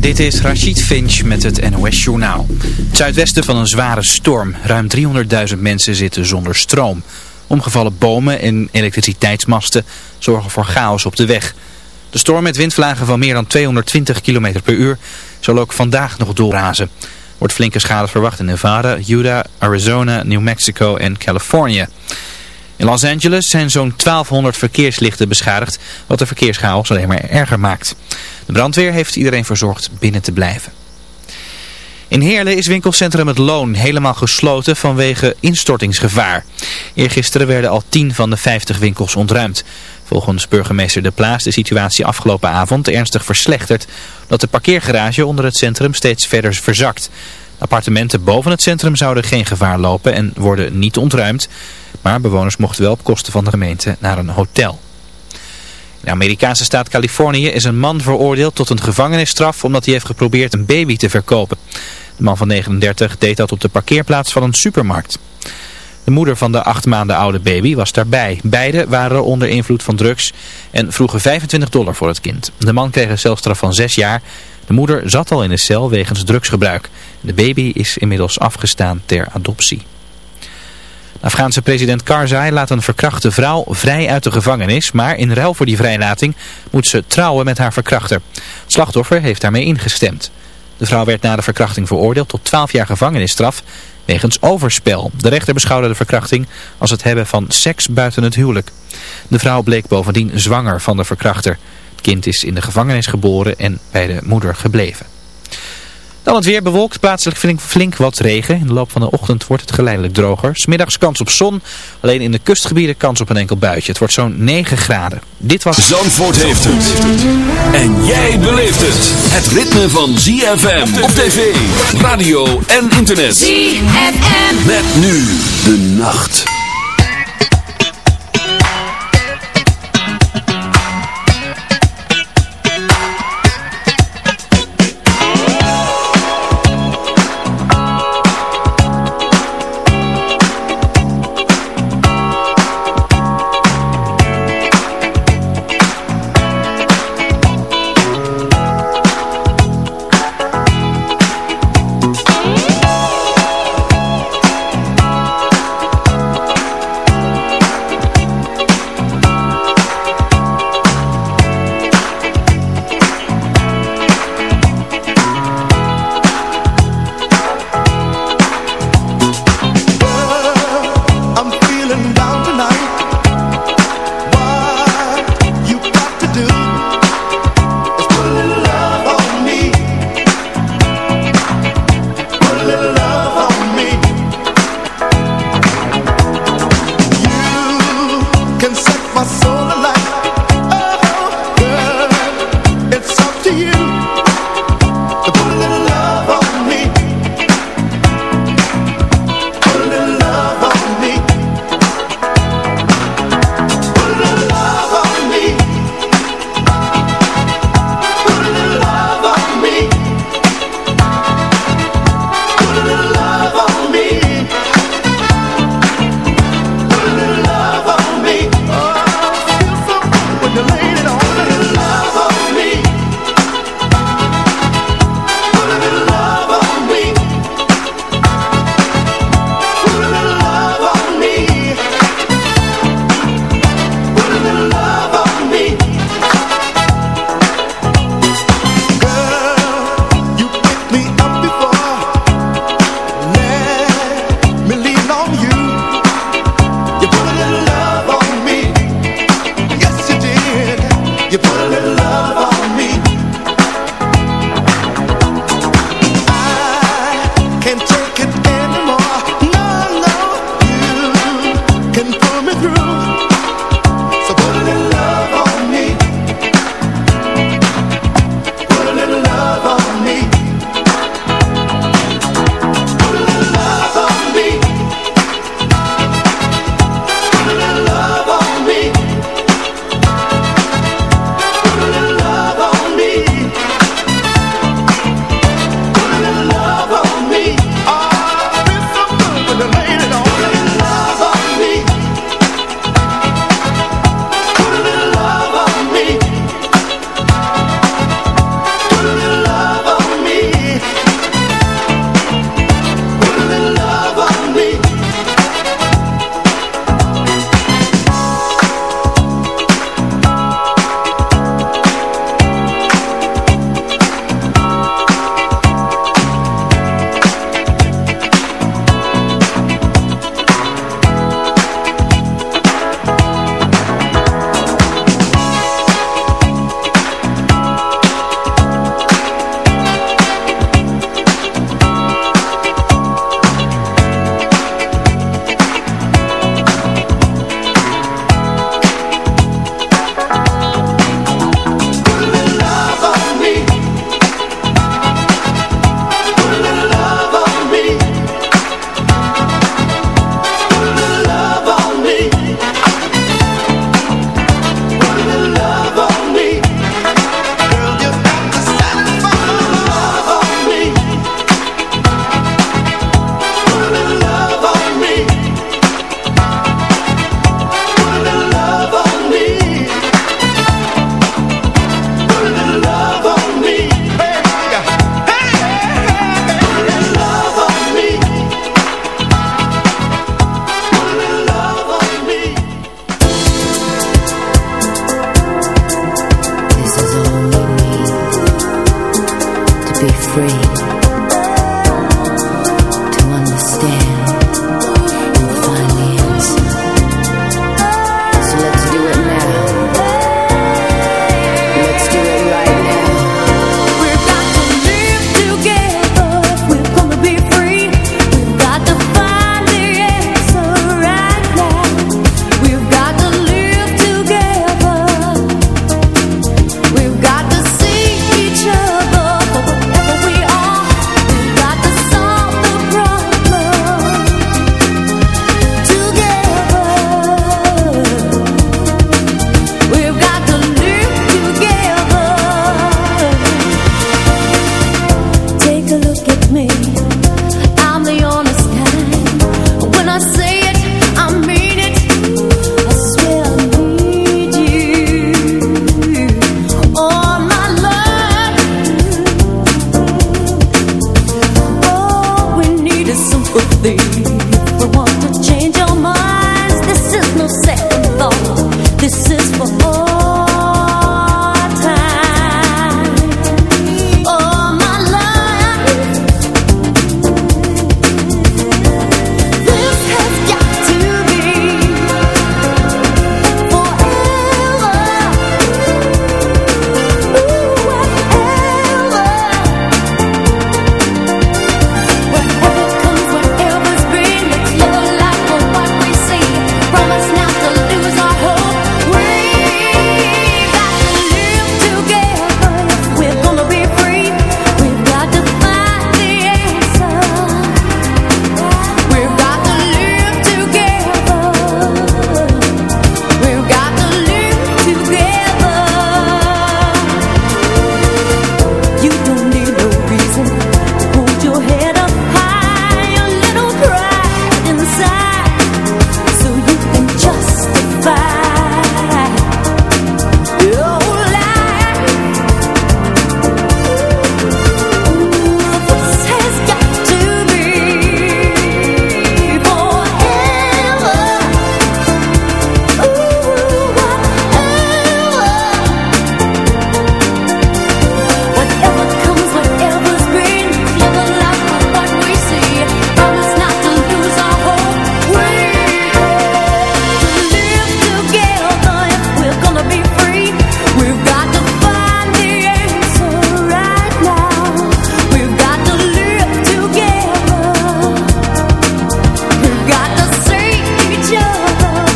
Dit is Rachid Finch met het NOS Journaal. Het zuidwesten van een zware storm. Ruim 300.000 mensen zitten zonder stroom. Omgevallen bomen en elektriciteitsmasten zorgen voor chaos op de weg. De storm met windvlagen van meer dan 220 km per uur zal ook vandaag nog doorrazen. Wordt flinke schade verwacht in Nevada, Utah, Arizona, New Mexico en Californië. In Los Angeles zijn zo'n 1200 verkeerslichten beschadigd, wat de verkeerschaos alleen maar erger maakt. De brandweer heeft iedereen verzorgd binnen te blijven. In Heerlen is winkelcentrum Het Loon helemaal gesloten vanwege instortingsgevaar. Eergisteren werden al 10 van de 50 winkels ontruimd. Volgens burgemeester De Plaas de situatie afgelopen avond ernstig verslechterd... omdat de parkeergarage onder het centrum steeds verder verzakt. Appartementen boven het centrum zouden geen gevaar lopen en worden niet ontruimd... maar bewoners mochten wel op kosten van de gemeente naar een hotel. De Amerikaanse staat Californië is een man veroordeeld tot een gevangenisstraf omdat hij heeft geprobeerd een baby te verkopen. De man van 39 deed dat op de parkeerplaats van een supermarkt. De moeder van de acht maanden oude baby was daarbij. Beiden waren onder invloed van drugs en vroegen 25 dollar voor het kind. De man kreeg een celstraf van 6 jaar. De moeder zat al in de cel wegens drugsgebruik. De baby is inmiddels afgestaan ter adoptie. Afghaanse president Karzai laat een verkrachte vrouw vrij uit de gevangenis, maar in ruil voor die vrijlating moet ze trouwen met haar verkrachter. Het slachtoffer heeft daarmee ingestemd. De vrouw werd na de verkrachting veroordeeld tot 12 jaar gevangenisstraf wegens overspel. De rechter beschouwde de verkrachting als het hebben van seks buiten het huwelijk. De vrouw bleek bovendien zwanger van de verkrachter. Het kind is in de gevangenis geboren en bij de moeder gebleven. Dan het weer bewolkt, plaatselijk flink, flink wat regen. In de loop van de ochtend wordt het geleidelijk droger. Smiddags kans op zon, alleen in de kustgebieden kans op een enkel buitje. Het wordt zo'n 9 graden. Dit was... Zandvoort heeft het. En jij beleeft het. Het ritme van ZFM op tv, radio en internet. ZFM. Met nu de nacht.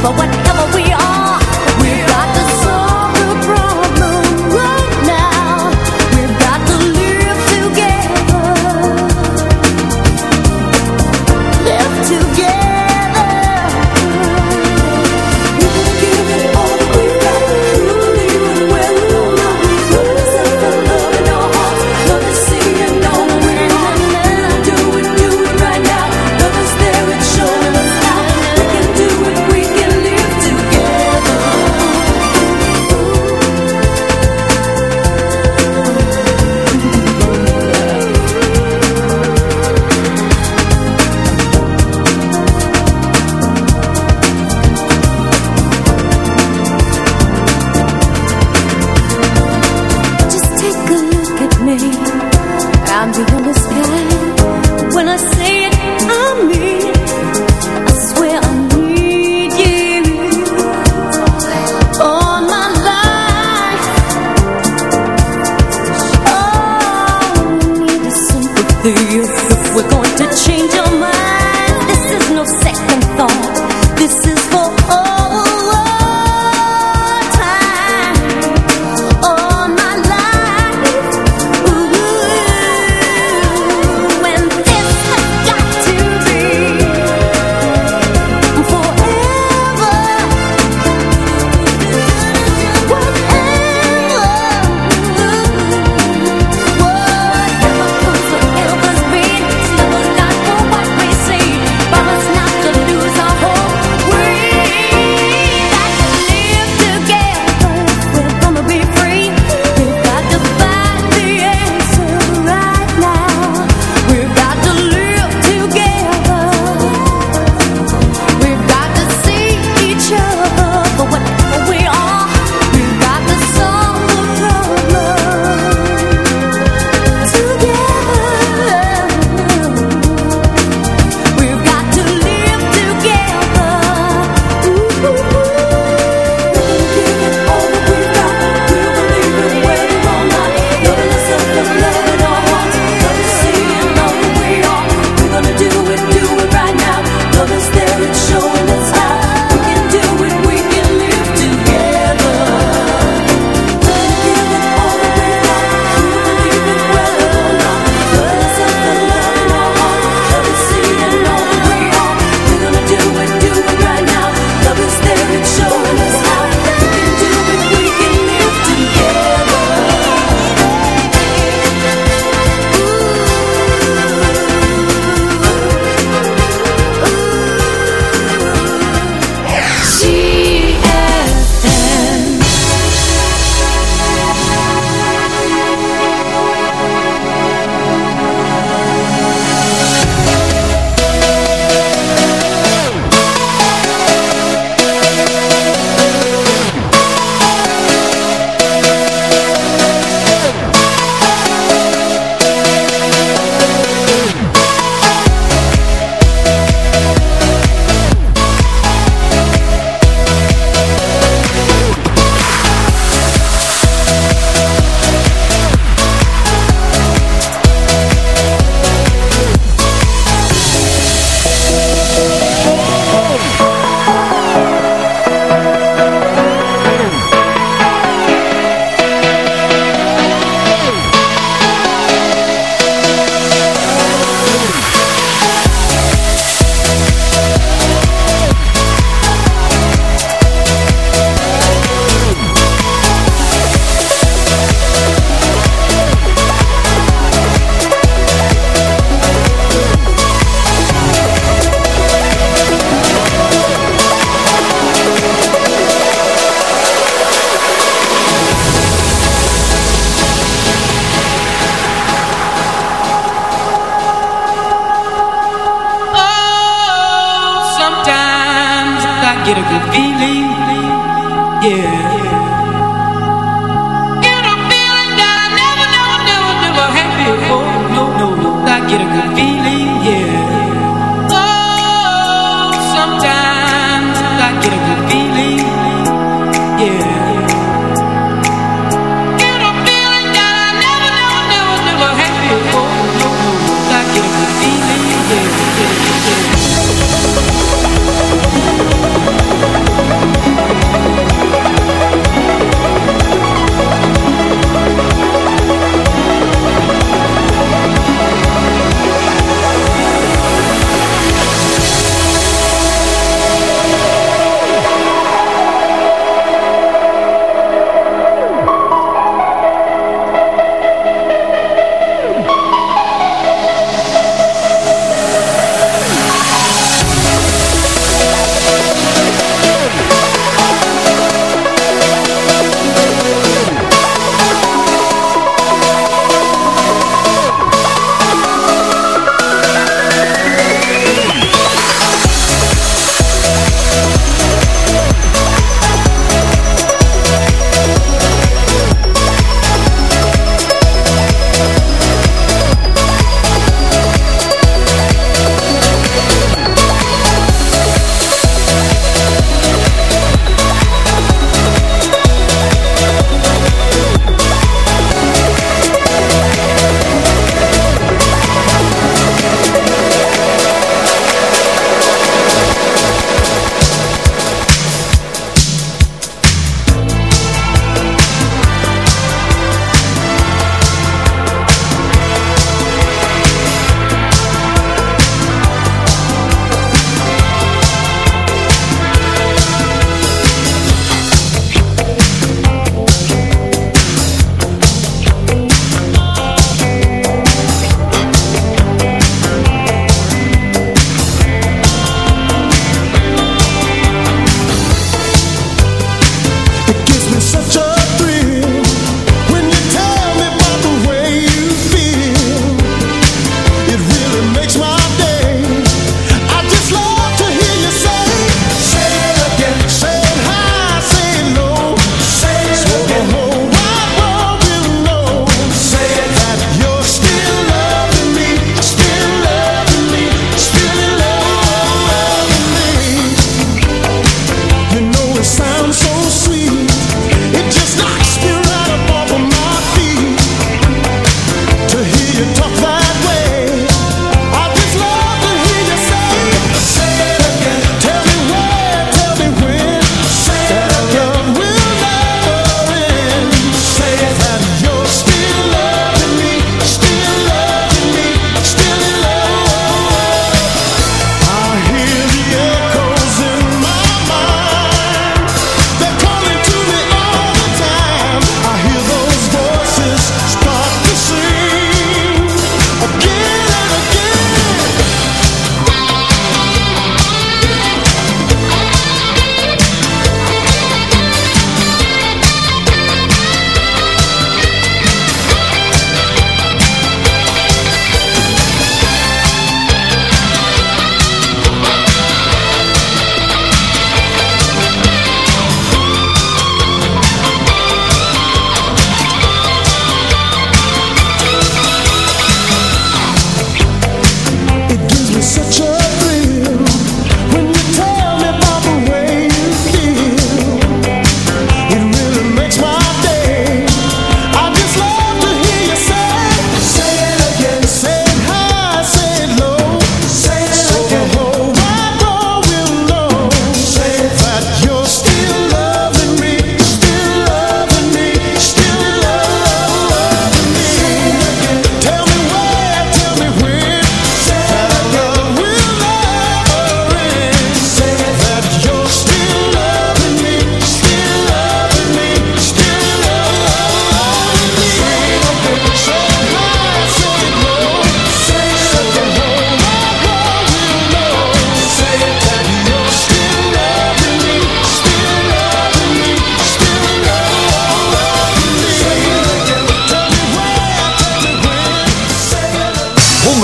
but what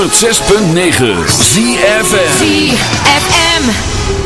106.9 ZFM ZFM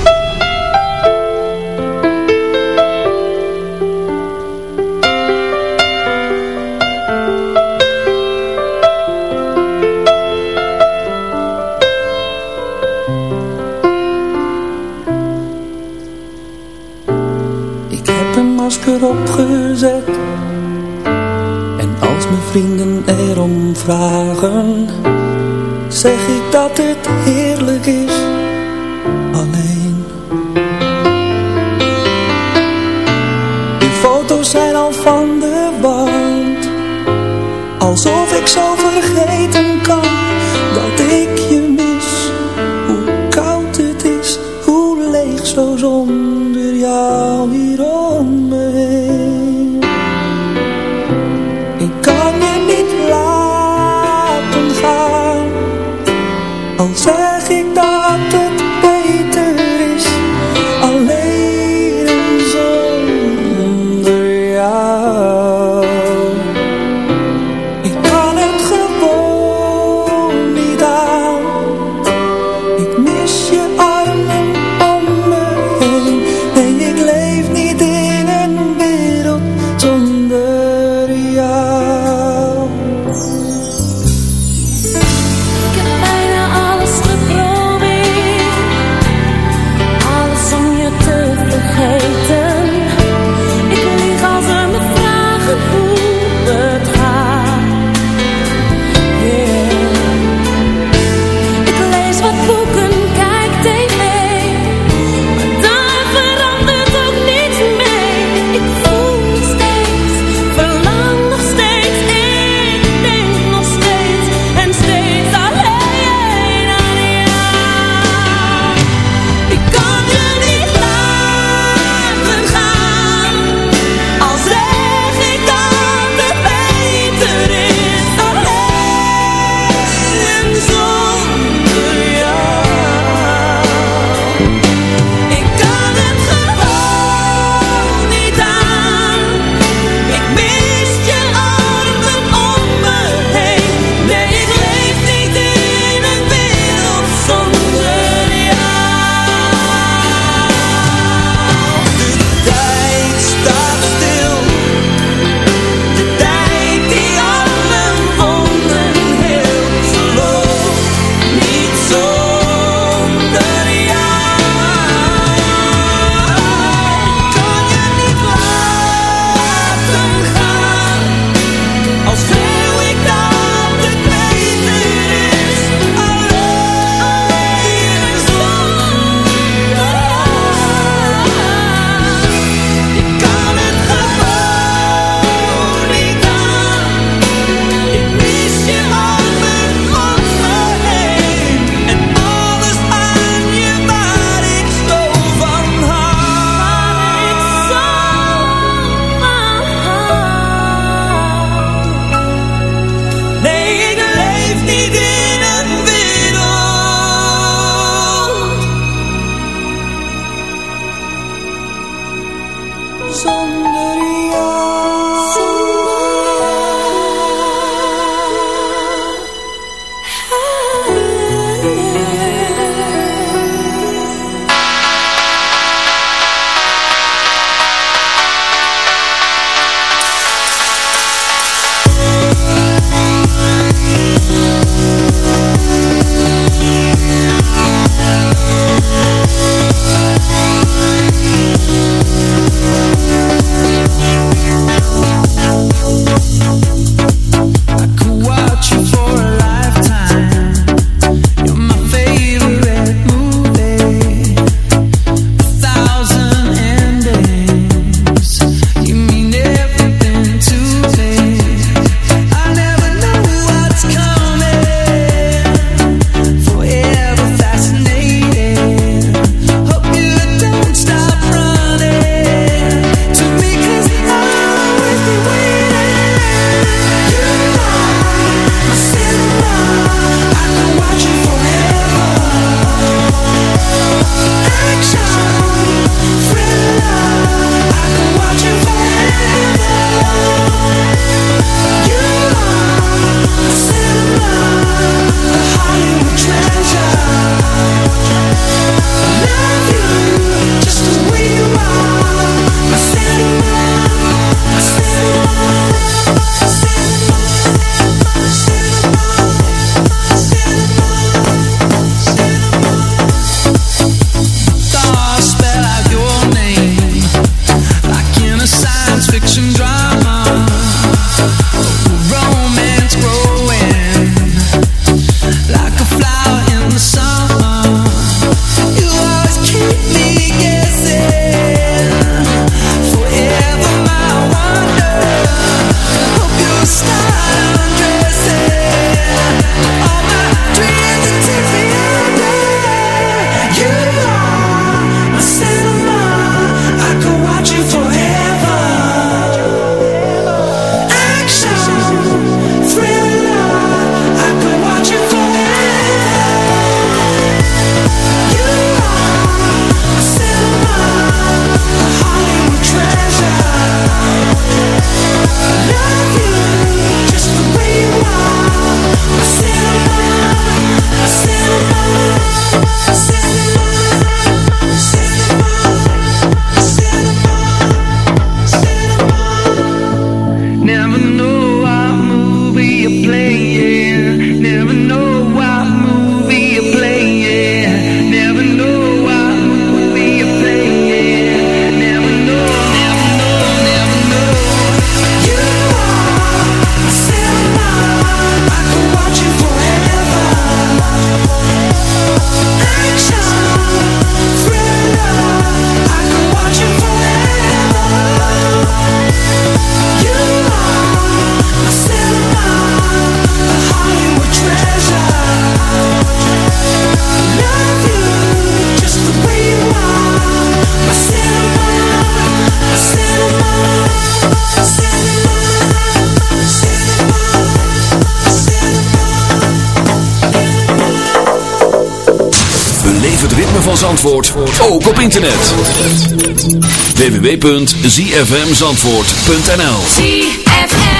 www.zfmzandvoort.nl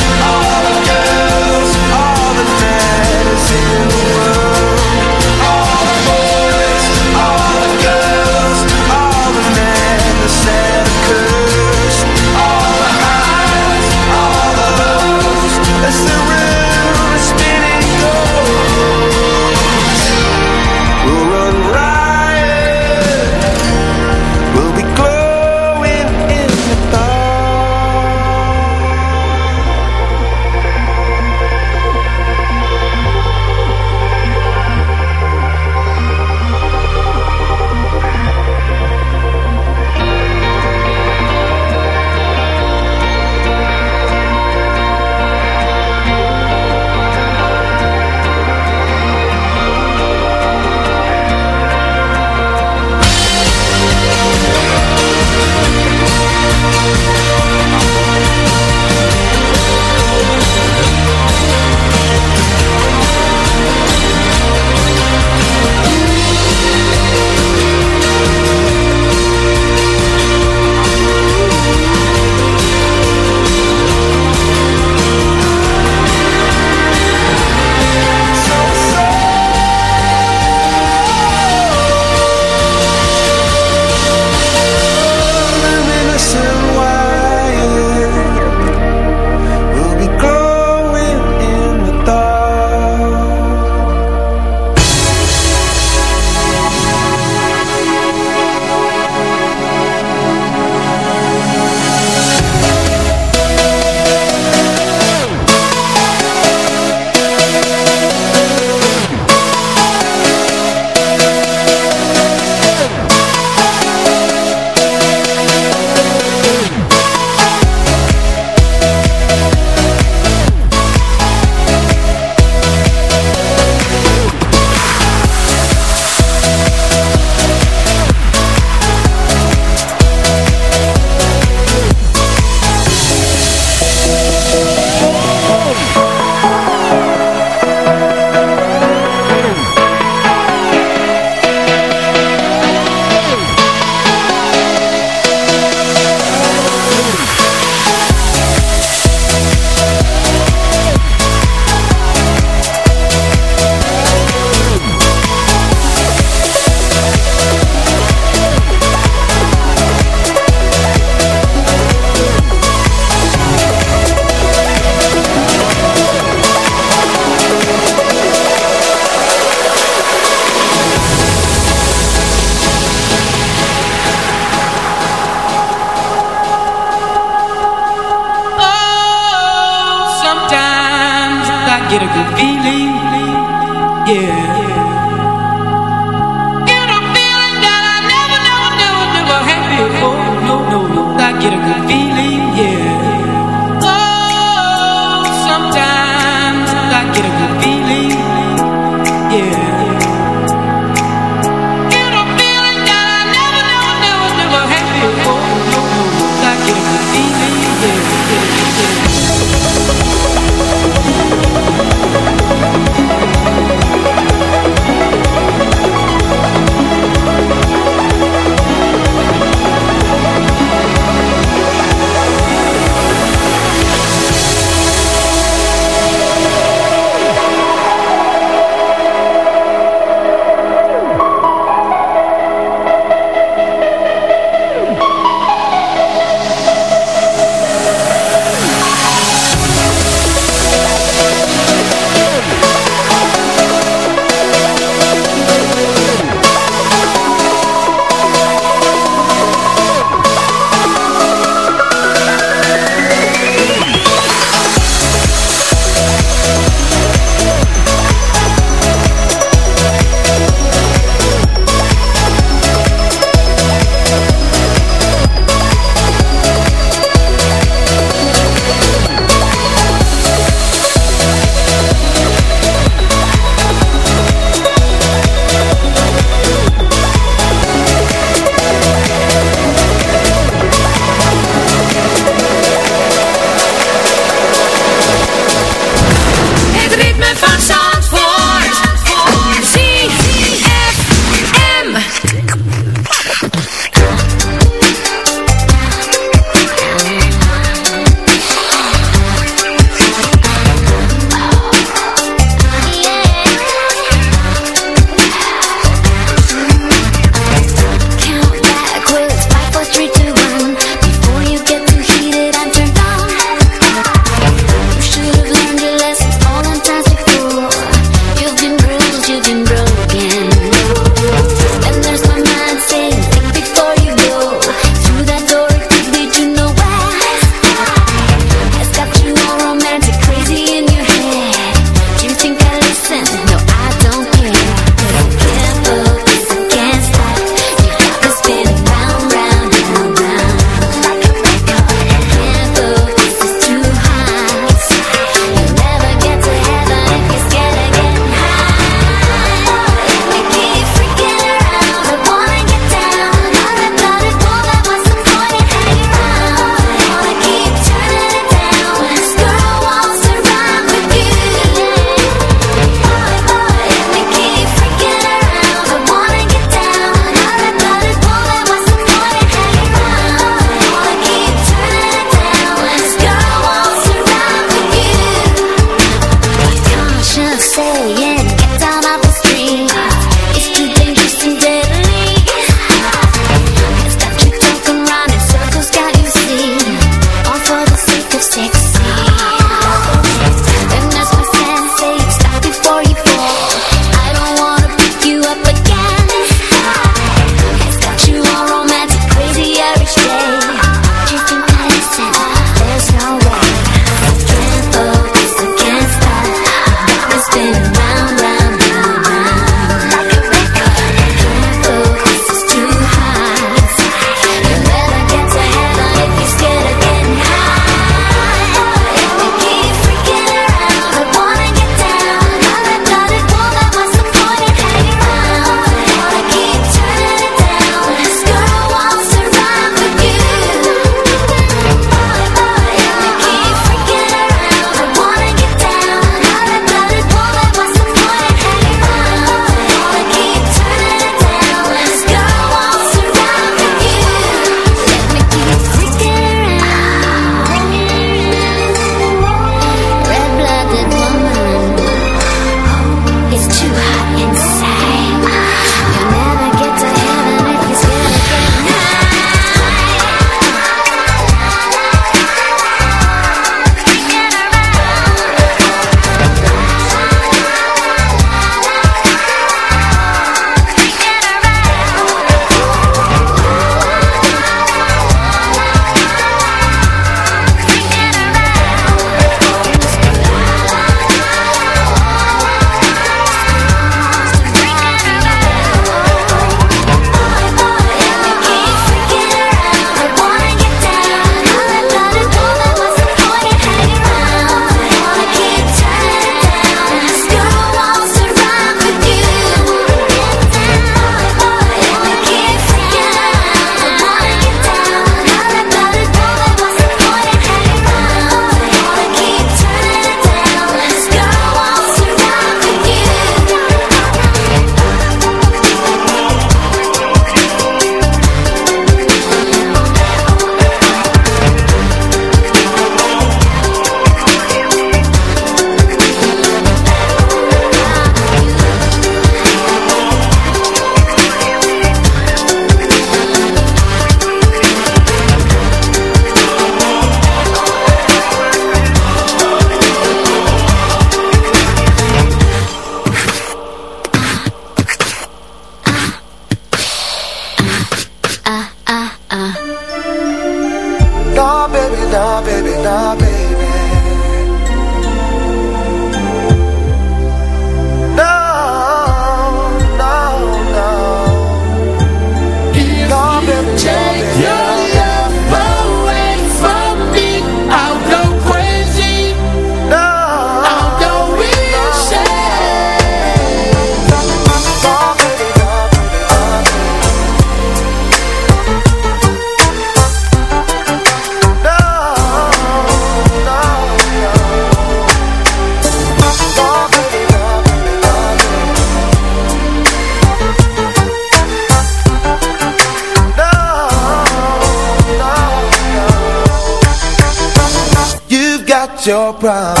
your problem.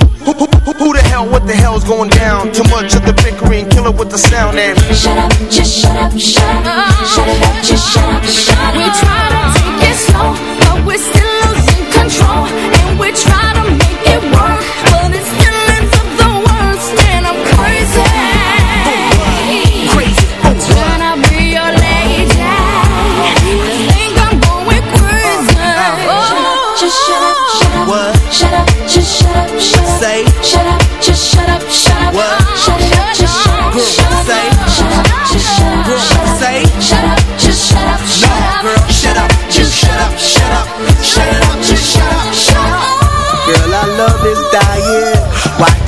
Hell's going down? Too much of the bickering, kill it with the sound and Shut up, just shut up, shut up, shut up, just shut up, shut up. We try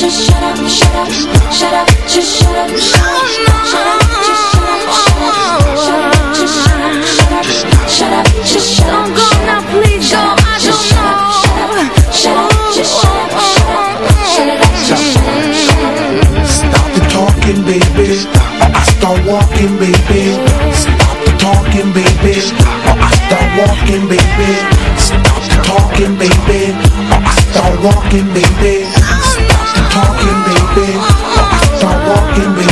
just shut up, shut up, shut up, just shut up, shut up, shut up, just shut up, shut up, shut up, just shut up, shut up, shut up, just shut up. Don't go now, please go. I don't know. Shut up, just shut up, shut up, shut it up, just shut up. Stop the talking, baby. Or I start walking, baby. Stop the talking, baby. Or I start walking, baby. Stop the talking, baby. Or I start walking, baby. can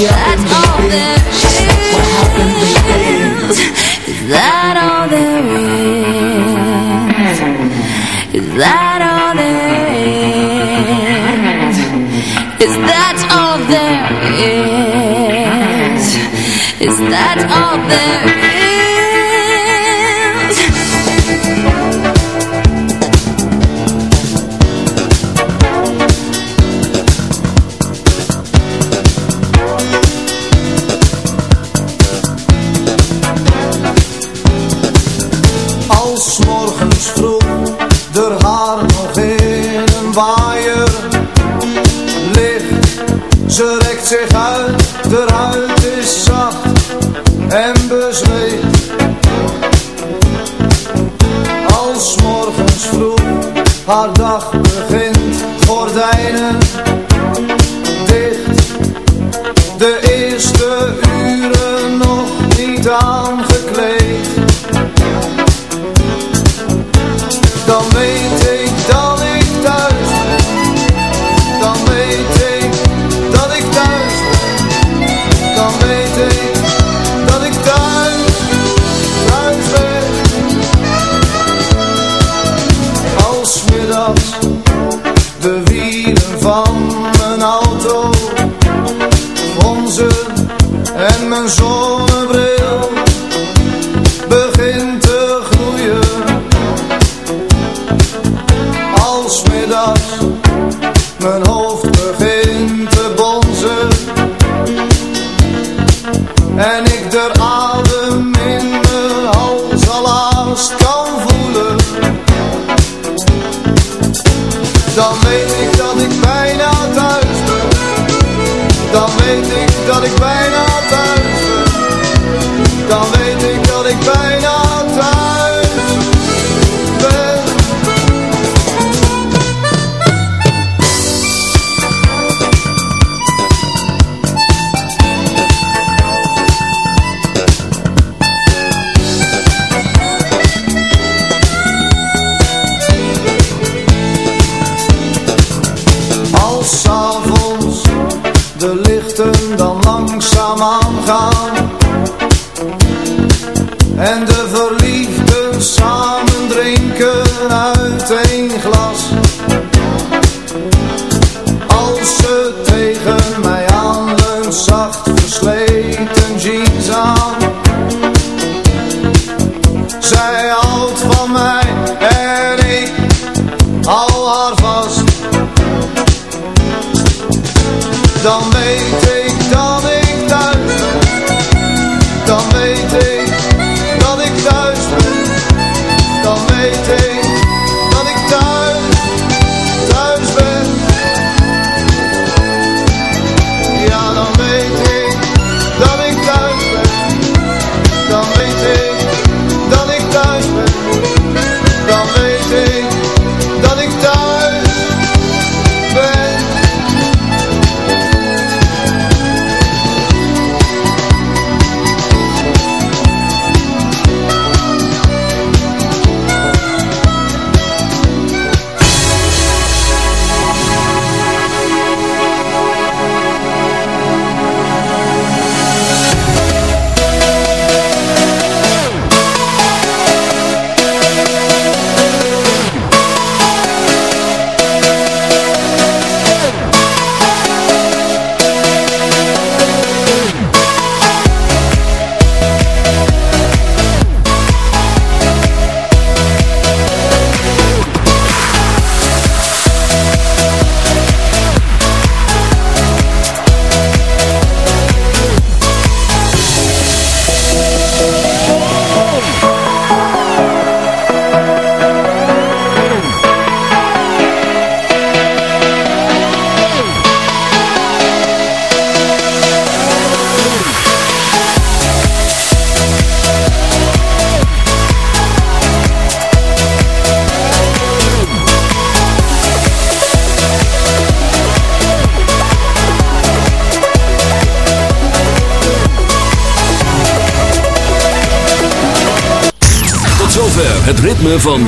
That's all there is. That